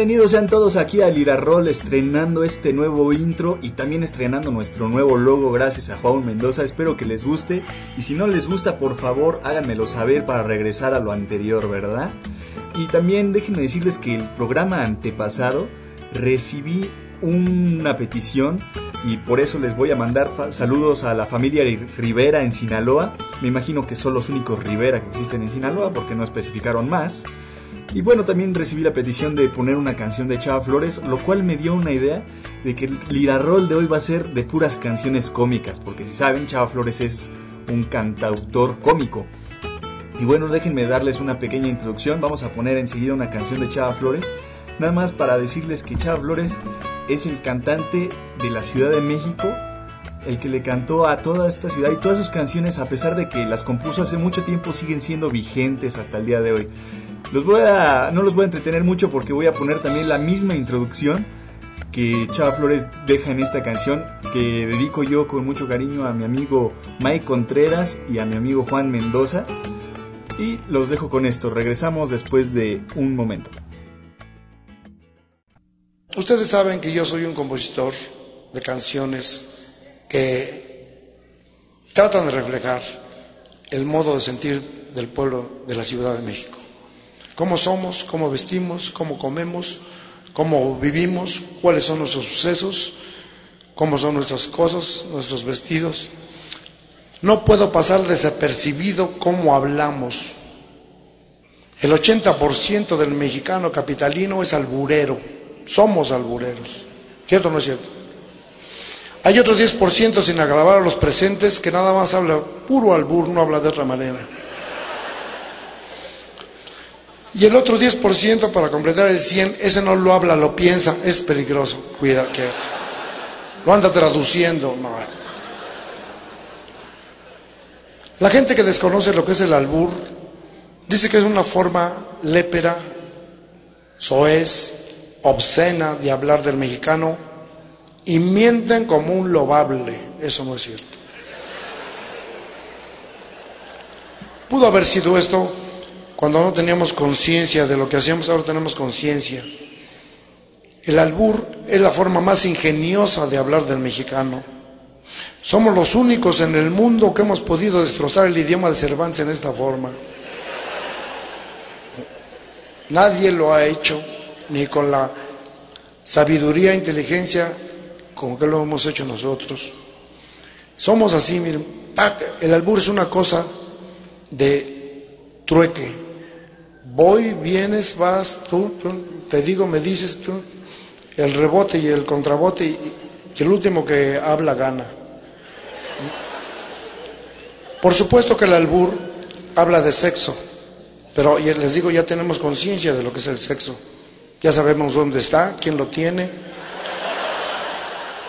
Bienvenidos sean todos aquí a Lirarroll estrenando este nuevo intro y también estrenando nuestro nuevo logo gracias a Juan Mendoza. Espero que les guste y si no les gusta por favor háganmelo saber para regresar a lo anterior, ¿verdad? Y también déjenme decirles que el programa antepasado recibí una petición y por eso les voy a mandar saludos a la familia Rivera en Sinaloa. Me imagino que son los únicos Rivera que existen en Sinaloa porque no especificaron más. Y bueno, también recibí la petición de poner una canción de Chava Flores, lo cual me dio una idea de que el Lirarroll de hoy va a ser de puras canciones cómicas, porque si saben, Chava Flores es un cantautor cómico. Y bueno, déjenme darles una pequeña introducción, vamos a poner enseguida una canción de Chava Flores, nada más para decirles que Chava Flores es el cantante de la Ciudad de México, el que le cantó a toda esta ciudad y todas sus canciones, a pesar de que las compuso hace mucho tiempo, siguen siendo vigentes hasta el día de hoy. Los voy a, no los voy a entretener mucho porque voy a poner también la misma introducción que Chava Flores deja en esta canción que dedico yo con mucho cariño a mi amigo Mike Contreras y a mi amigo Juan Mendoza. Y los dejo con esto. Regresamos después de un momento. Ustedes saben que yo soy un compositor de canciones que tratan de reflejar el modo de sentir del pueblo de la Ciudad de México cómo somos, cómo vestimos, cómo comemos, cómo vivimos, cuáles son nuestros sucesos, cómo son nuestras cosas, nuestros vestidos. No puedo pasar desapercibido cómo hablamos. El 80% del mexicano capitalino es alburero, somos albureros. ¿Cierto o no es cierto? Hay otro 10% sin agravar a los presentes que nada más habla puro albur, no habla de otra manera. Y el otro 10% para completar el 100, ese no lo habla, lo piensa, es peligroso. Cuida que lo anda traduciendo. La gente que desconoce lo que es el albur dice que es una forma lépera, soez, obscena de hablar del mexicano y mienten como un lobable. Eso no es cierto. Pudo haber sido esto cuando no teníamos conciencia de lo que hacíamos, ahora tenemos conciencia. El albur es la forma más ingeniosa de hablar del mexicano. Somos los únicos en el mundo que hemos podido destrozar el idioma de Cervantes en esta forma. Nadie lo ha hecho, ni con la sabiduría e inteligencia con que lo hemos hecho nosotros. Somos así, miren, el albur es una cosa de trueque, Voy, vienes, vas, tú, te digo, me dices tú, el rebote y el contrabote y, el último que habla gana. Por supuesto que el albur habla de sexo, pero les digo, ya tenemos conciencia de lo que es el sexo. Ya sabemos dónde está, quién lo tiene,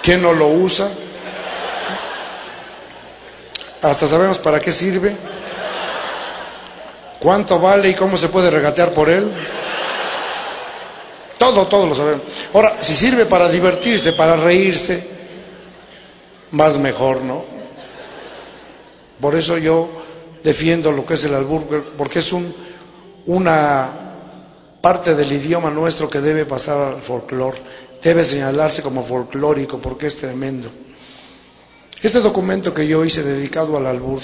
quién no lo usa. Hasta sabemos para qué sirve. ¿Cuánto vale y cómo se puede regatear por él? Todo, todo lo sabemos. Ahora, si sirve para divertirse, para reírse, más mejor, ¿no? Por eso yo defiendo lo que es el albur, porque es un, una parte del idioma nuestro que debe pasar al folclore, debe señalarse como folclórico, porque es tremendo. Este documento que yo hice dedicado al albur,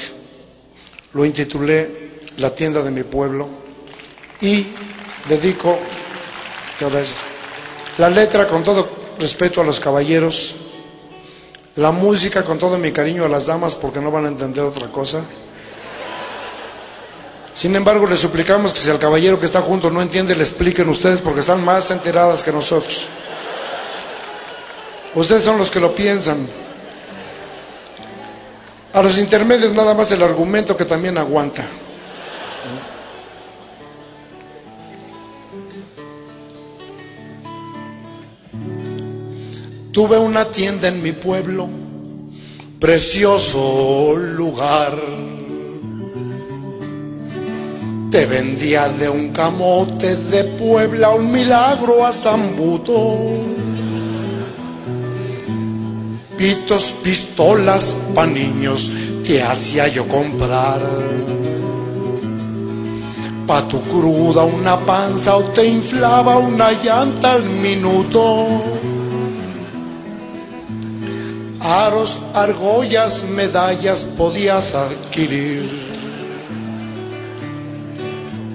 lo intitulé la tienda de mi pueblo y dedico la letra con todo respeto a los caballeros, la música con todo mi cariño a las damas porque no van a entender otra cosa. Sin embargo, le suplicamos que si el caballero que está junto no entiende, le expliquen ustedes porque están más enteradas que nosotros. Ustedes son los que lo piensan. A los intermedios nada más el argumento que también aguanta. Tuve una tienda en mi pueblo, precioso lugar. Te vendía de un camote de Puebla un milagro a Zambuto. Pitos, pistolas pa' niños te hacía yo comprar. Pa' tu cruda una panza o te inflaba una llanta al minuto. Aros, argollas, medallas podías adquirir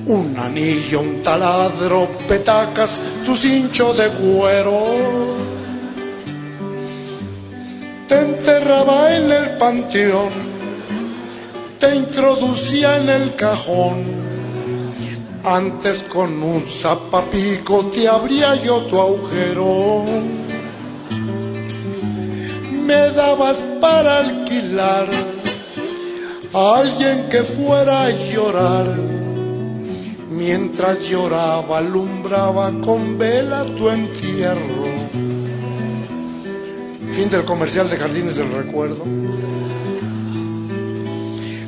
un anillo, un taladro, petacas, tu cincho de cuero. Te enterraba en el panteón, te introducía en el cajón. Antes con un zapapico te abría yo tu agujero. Me dabas para alquilar a alguien que fuera a llorar Mientras lloraba, alumbraba con vela tu entierro. Fin del comercial de Jardines del Recuerdo.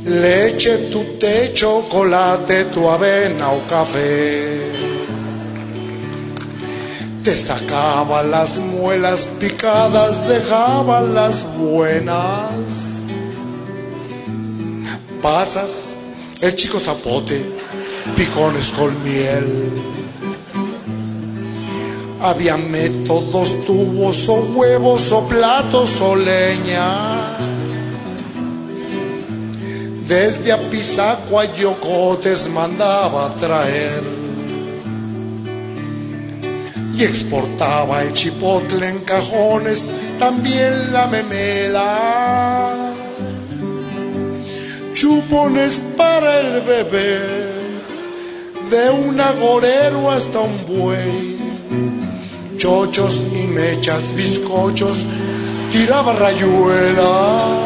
Leche, tu té, chocolate, tu avena o café. Te sacaba las muelas picadas, dejaba las buenas. Pasas el chico zapote picones con miel. Había métodos, tubos o huevos o platos o leña. Desde Apizaco a Yocotes mandaba traer. Exportaba el chipotle en cajones, también la memela. Chupones para el bebé de un agorero hasta un buey. Chochos y mechas, bizcochos, tiraba rayuela.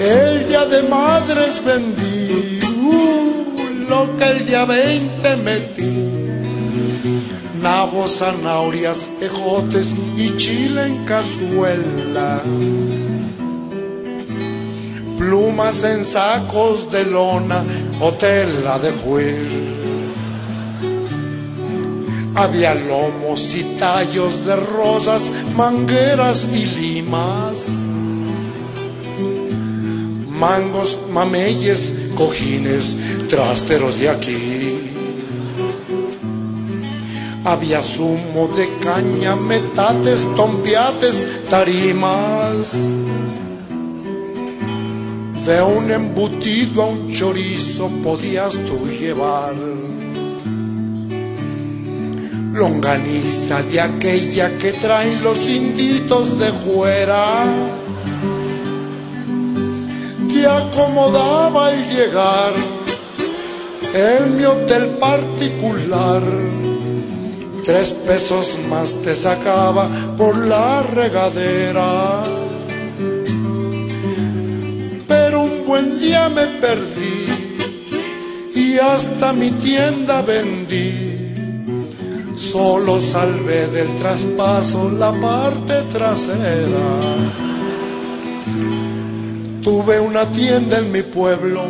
El día de madres vendí uh, lo que el día veinte metí. Nabos, zanahorias, ejotes y chile en cazuela plumas en sacos de lona o tela de juir. Había lomos y tallos de rosas, mangueras y limas, mangos, mameyes, cojines, trasteros de aquí. Había zumo de caña, metates, tompiates, tarimas de un embutido a un chorizo podías tú llevar. Longaniza de aquella que traen los inditos de fuera. Te acomodaba al llegar en mi hotel particular. Tres pesos más te sacaba por la regadera buen día me perdí y hasta mi tienda vendí. Solo salvé del traspaso la parte trasera. Tuve una tienda en mi pueblo,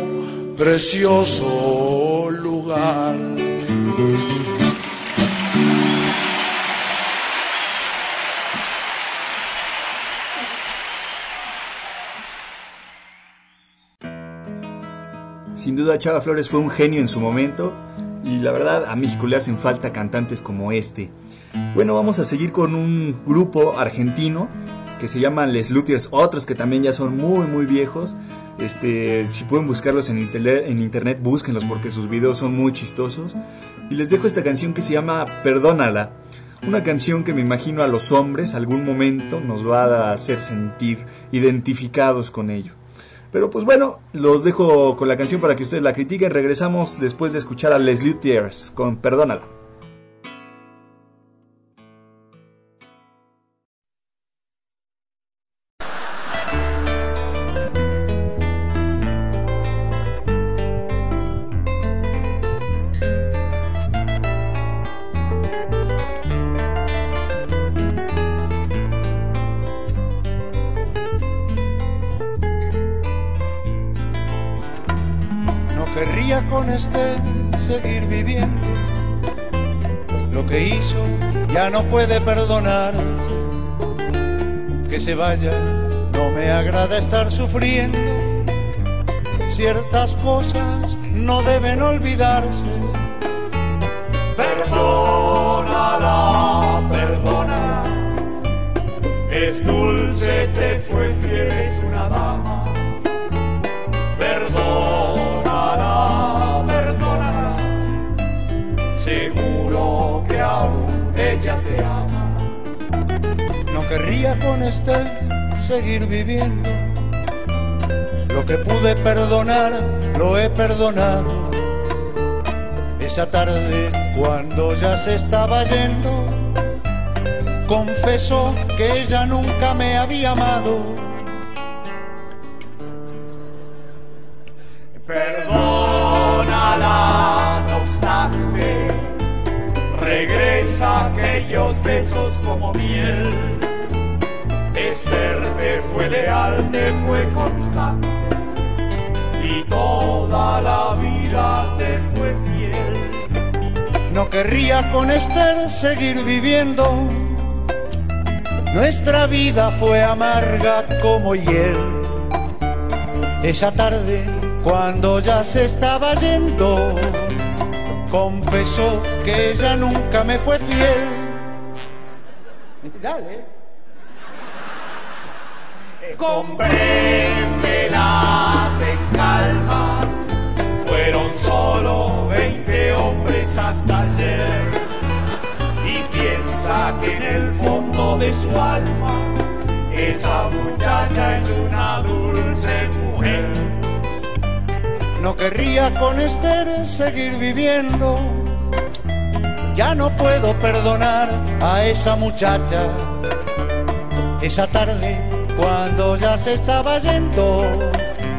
precioso lugar. Sin duda Chava Flores fue un genio en su momento y la verdad a México le hacen falta cantantes como este. Bueno, vamos a seguir con un grupo argentino que se llaman Les Luthiers, otros que también ya son muy muy viejos. Este, si pueden buscarlos en internet, en búsquenlos porque sus videos son muy chistosos. Y les dejo esta canción que se llama Perdónala. Una canción que me imagino a los hombres algún momento nos va a hacer sentir identificados con ello. Pero pues bueno, los dejo con la canción para que ustedes la critiquen. Regresamos después de escuchar a Leslie Tears con Perdónala. No me agrada estar sufriendo. ciertas cosas no deben olvidarse. Perdónala, perdónala. Es dulce, te fue fiel, es una dama. Perdónala, perdónala. Seguro que aún ella te ama. Querría con este seguir viviendo. Lo que pude perdonar, lo he perdonado. Esa tarde, cuando ya se estaba yendo, confesó que ella nunca me había amado. Perdónala, no obstante, regresa aquellos besos como miel. Esther te fue leal, te fue constante y toda la vida te fue fiel. No querría con Esther seguir viviendo. Nuestra vida fue amarga como hiel. Esa tarde, cuando ya se estaba yendo, confesó que ella nunca me fue fiel. Dale. Compréndela, ten calma. Fueron solo 20 hombres hasta ayer. Y piensa que en el fondo de su alma, esa muchacha es una dulce mujer. No querría con Esther seguir viviendo. Ya no puedo perdonar a esa muchacha. Esa tarde, cuando ya se estaba yendo,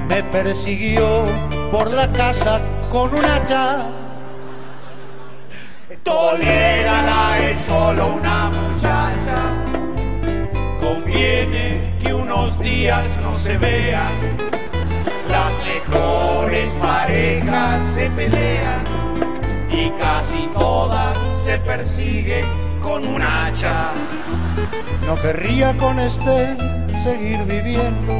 me persiguió por la casa con un hacha. Tolérala, es solo una muchacha. Conviene que unos días no se vean. Las mejores parejas se pelean y casi todas se persiguen con un hacha. No querría con este seguir viviendo.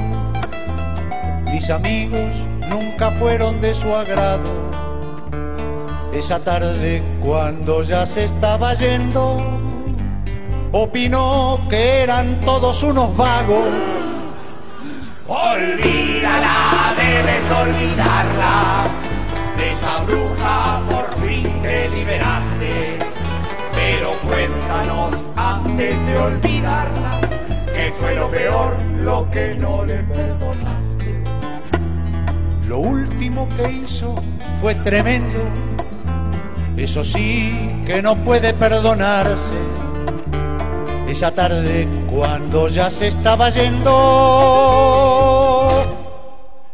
Mis amigos nunca fueron de su agrado. Esa tarde, cuando ya se estaba yendo, opinó que eran todos unos vagos. Olvídala, debes olvidarla. De esa bruja por fin te liberaste. Pero cuéntanos antes de olvidarla, qué fue lo peor, lo que no le perdonaste. Lo último que hizo fue tremendo. Eso sí que no puede perdonarse. Esa tarde, cuando ya se estaba yendo,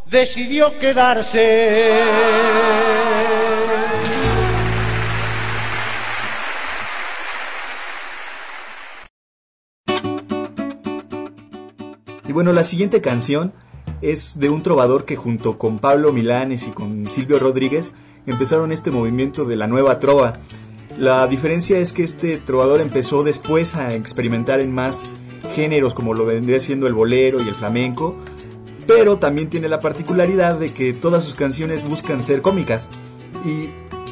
decidió quedarse. Bueno, la siguiente canción es de un trovador que junto con Pablo Milanes y con Silvio Rodríguez empezaron este movimiento de la nueva trova. La diferencia es que este trovador empezó después a experimentar en más géneros como lo vendría siendo el bolero y el flamenco, pero también tiene la particularidad de que todas sus canciones buscan ser cómicas. Y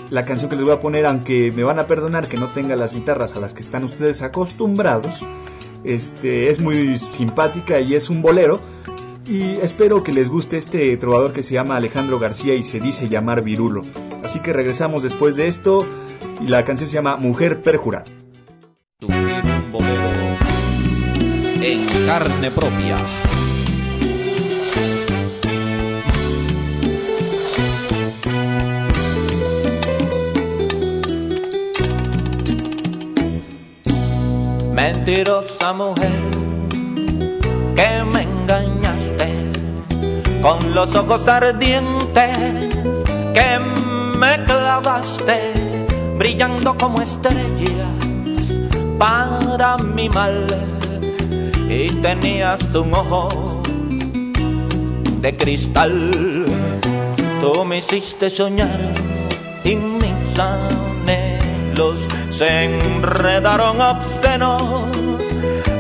la canción que les voy a poner, aunque me van a perdonar que no tenga las guitarras a las que están ustedes acostumbrados, este, es muy simpática y es un bolero. Y espero que les guste este trovador que se llama Alejandro García y se dice llamar Virulo. Así que regresamos después de esto y la canción se llama Mujer Perjura. Un bolero en carne propia. Mujer que me engañaste con los ojos ardientes que me clavaste brillando como estrellas para mi mal. Y tenías un ojo de cristal. Tú me hiciste soñar y mis anhelos se enredaron obscenos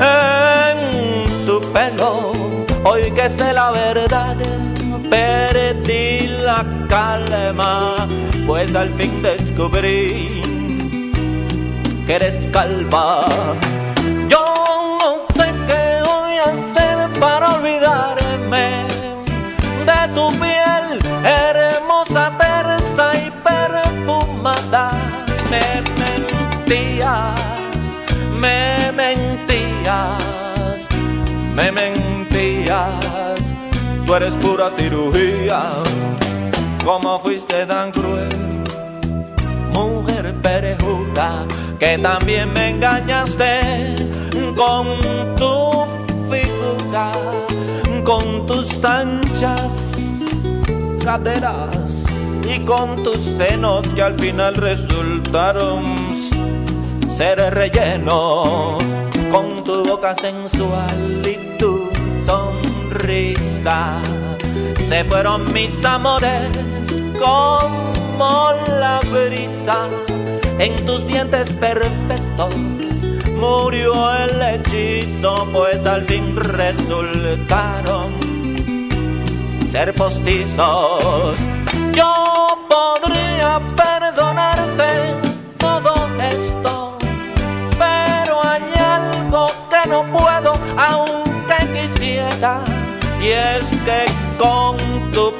en tu pelo. Hoy que sé la verdad, perdí la calma, pues al fin descubrí que eres calva. Me mentías. Tú eres pura cirugía. ¿Cómo fuiste tan cruel? Mujer perejuda que también me engañaste con tu figura, con tus anchas caderas y con tus senos que al final resultaron ser relleno, con tu boca sensual y tu sonrisa. Se fueron mis amores como la brisa en tus dientes perfectos murió el hechizo, pues al fin resultaron ser postizos. Yo podría perdonarte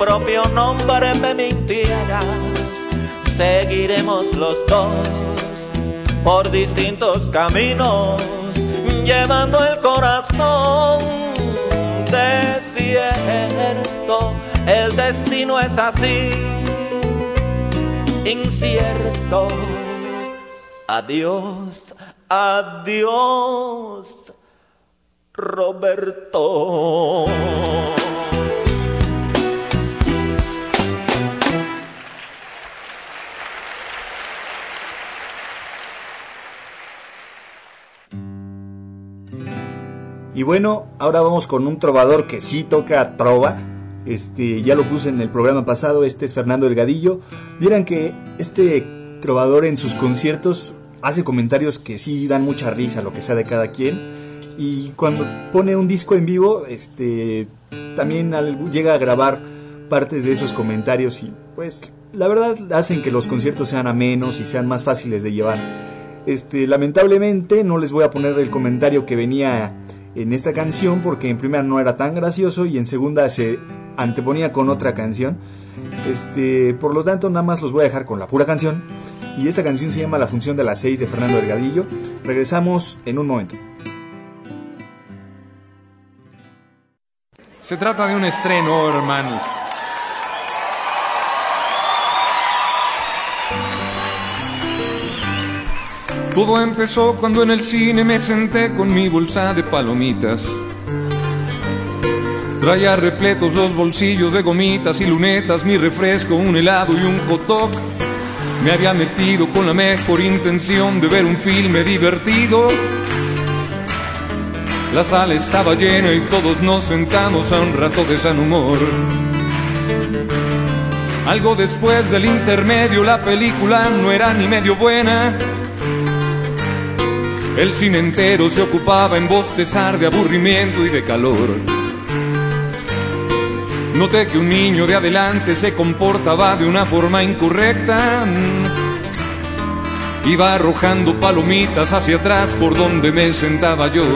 propio nombre me mintieras seguiremos los dos por distintos caminos, llevando el corazón desierto. El destino es así, incierto. Adiós, adiós, Roberto. Y bueno, ahora vamos con un trovador que sí toca trova. Este, ya lo puse en el programa pasado, este es Fernando Delgadillo. Vieran que este trovador en sus conciertos hace comentarios que sí dan mucha risa, lo que sea de cada quien. Y cuando pone un disco en vivo, este, también llega a grabar partes de esos comentarios y pues la verdad hacen que los conciertos sean amenos y sean más fáciles de llevar. Este, lamentablemente no les voy a poner el comentario que venía en esta canción porque en primera no era tan gracioso y en segunda se anteponía con otra canción. Este, por lo tanto, nada más los voy a dejar con la pura canción. Y esta canción se llama La función de las 6 de Fernando Delgadillo. Regresamos en un momento. Se trata de un estreno, hermano. Todo empezó cuando en el cine me senté con mi bolsa de palomitas. Traía repletos los bolsillos de gomitas y lunetas, mi refresco, un helado y un hot dog. Me había metido con la mejor intención de ver un filme divertido. La sala estaba llena y todos nos sentamos a un rato de san humor. Algo después del intermedio la película no era ni medio buena. El cine entero se ocupaba en bostezar de aburrimiento y de calor. Noté que un niño de adelante se comportaba de una forma incorrecta. Iba arrojando palomitas hacia atrás por donde me sentaba yo.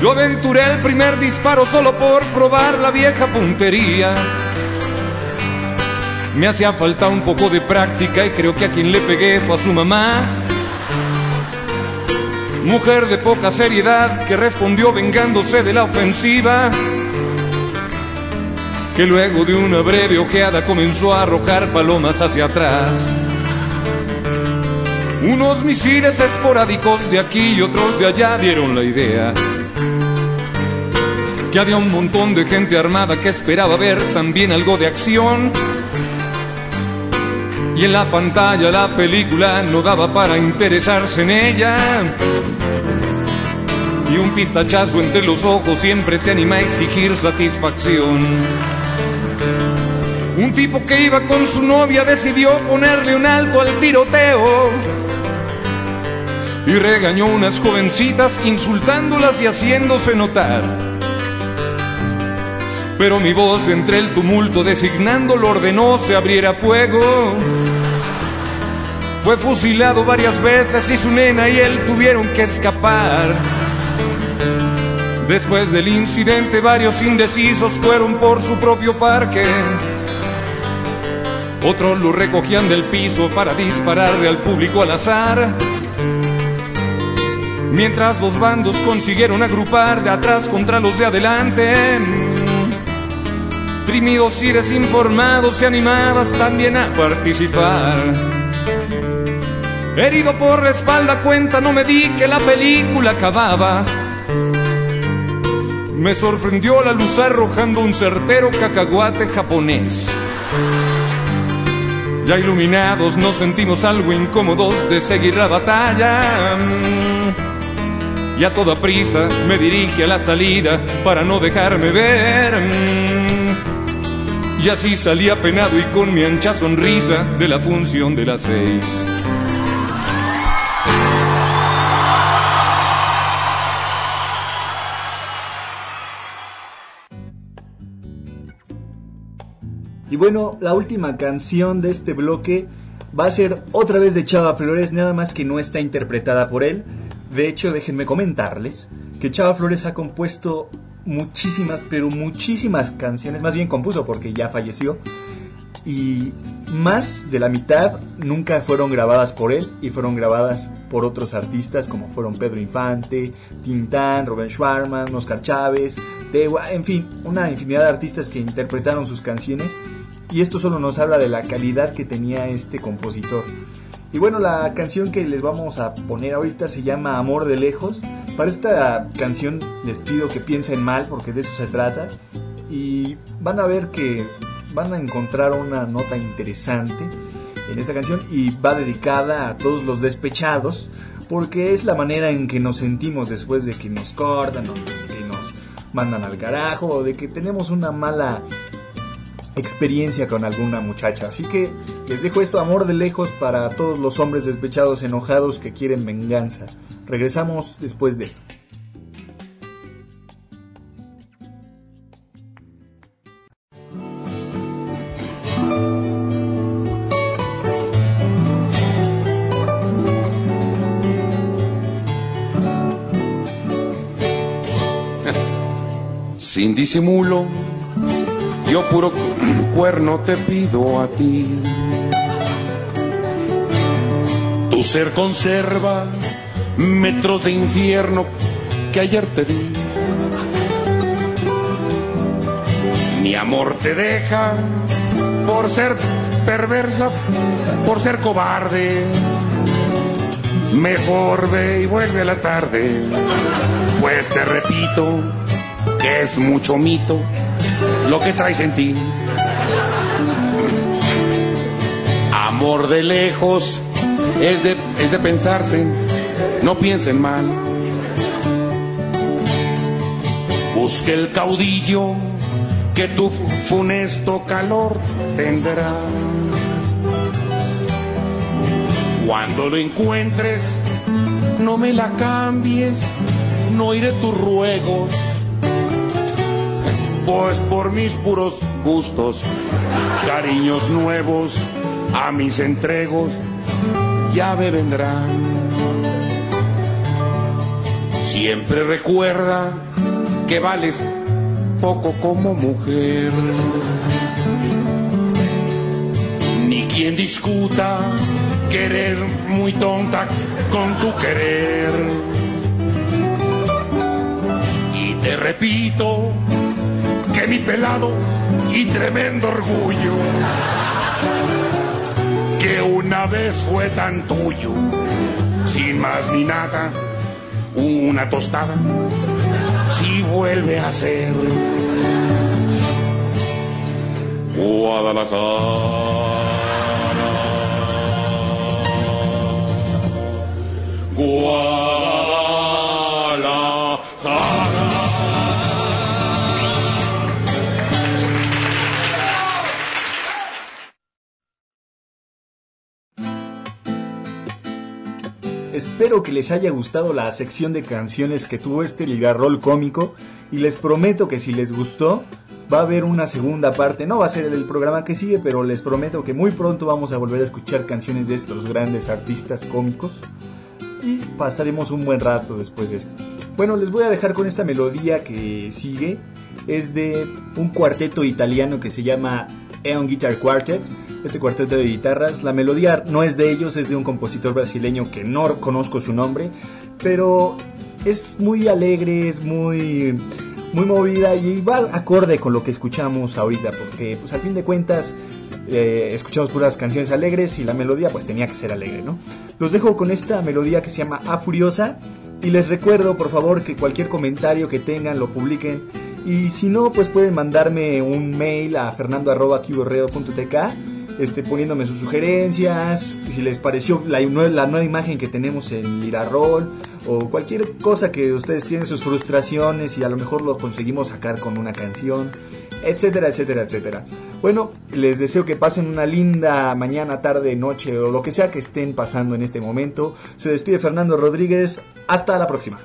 Yo aventuré el primer disparo solo por probar la vieja puntería. Me hacía falta un poco de práctica y creo que a quien le pegué fue a su mamá mujer de poca seriedad que respondió vengándose de la ofensiva, que luego de una breve ojeada comenzó a arrojar palomas hacia atrás. Unos misiles esporádicos de aquí y otros de allá dieron la idea que había un montón de gente armada que esperaba ver también algo de acción. Y en la pantalla la película no daba para interesarse en ella. Y un pistachazo entre los ojos siempre te anima a exigir satisfacción. Un tipo que iba con su novia decidió ponerle un alto al tiroteo. Y regañó unas jovencitas insultándolas y haciéndose notar. pero mi voz entre el tumulto designando lo ordenó se abriera fuego. Fue fusilado varias veces y su nena y él tuvieron que escapar. Después del incidente varios indecisos fueron por su propio parque. Otros lo recogían del piso para dispararle al público al azar. Mientras los bandos consiguieron agrupar de atrás contra los de adelante. Trimidos y desinformados y animadas también a participar. Herido por la espalda cuenta no me di que la película acababa. Me sorprendió la luz arrojando un certero cacahuate japonés. Ya iluminados nos sentimos algo incómodos de seguir la batalla. Y a toda prisa me dirige a la salida para no dejarme ver. Y así salí apenado y con mi ancha sonrisa de la función de las seis. Y bueno, la última canción de este bloque va a ser otra vez de Chava Flores, nada más que no está interpretada por él. De hecho, déjenme comentarles que Chava Flores ha compuesto muchísimas, pero muchísimas canciones, más bien compuso porque ya falleció. Y más de la mitad nunca fueron grabadas por él y fueron grabadas por otros artistas como fueron Pedro Infante, Tintán, Rubén Schwarman, Oscar Chávez, Dewa, en fin, una infinidad de artistas que interpretaron sus canciones y esto solo nos habla de la calidad que tenía este compositor. Y bueno, la canción que les vamos a poner ahorita se llama Amor de Lejos. Para esta canción les pido que piensen mal porque de eso se trata. Y van a ver que van a encontrar una nota interesante en esta canción y va dedicada a todos los despechados porque es la manera en que nos sentimos después de que nos cortan o de que nos mandan al carajo o de que tenemos una mala experiencia con alguna muchacha. Así que les dejo esto amor de lejos para todos los hombres despechados enojados que quieren venganza. Regresamos después de esto. Sin disimulo puro cuerno te pido a ti. Tu ser conserva metros de infierno que ayer te di. Mi amor te deja por ser perversa, por ser cobarde. Mejor ve y vuelve a la tarde, pues te repito que es mucho mito lo que traes en ti. Amor de lejos es de, es de pensarse, no piensen mal. Busque el caudillo que tu funesto calor tendrá. Cuando lo encuentres, no me la cambies, no iré tus ruegos pues por mis puros gustos, cariños nuevos a mis entregos, ya me vendrán. Siempre recuerda que vales poco como mujer. Ni quien discuta que eres muy tonta con tu querer. Y te repito, mi pelado y tremendo orgullo, que una vez fue tan tuyo, sin más ni nada, una tostada, si vuelve a ser Guadalajara. Espero que les haya gustado la sección de canciones que tuvo este ligarrol cómico y les prometo que si les gustó, Va a haber una segunda parte, no va a ser el programa que sigue, pero les prometo que muy pronto vamos a volver a escuchar canciones de estos grandes artistas cómicos y pasaremos un buen rato después de esto. Bueno, les voy a dejar con esta melodía que sigue. Es de un cuarteto italiano que se llama Eon Guitar Quartet. Este cuarteto de guitarras. La melodía no es de ellos, es de un compositor brasileño que no conozco su nombre. Pero es muy alegre, es muy muy movida y va acorde con lo que escuchamos ahorita, porque pues al fin de cuentas eh, escuchamos puras canciones alegres y la melodía pues tenía que ser alegre, ¿no? Los dejo con esta melodía que se llama A Furiosa y les recuerdo por favor que cualquier comentario que tengan lo publiquen y si no pues pueden mandarme un mail a fernando.tk este, poniéndome sus sugerencias, si les pareció la, nueva imagen que tenemos en Lirarol o cualquier cosa que ustedes tienen sus frustraciones y a lo mejor lo conseguimos sacar con una canción, etcétera, etcétera, etcétera. Bueno, les deseo que pasen una linda mañana, tarde, noche o lo que sea que estén pasando en este momento. Se despide Fernando Rodríguez. Hasta la próxima.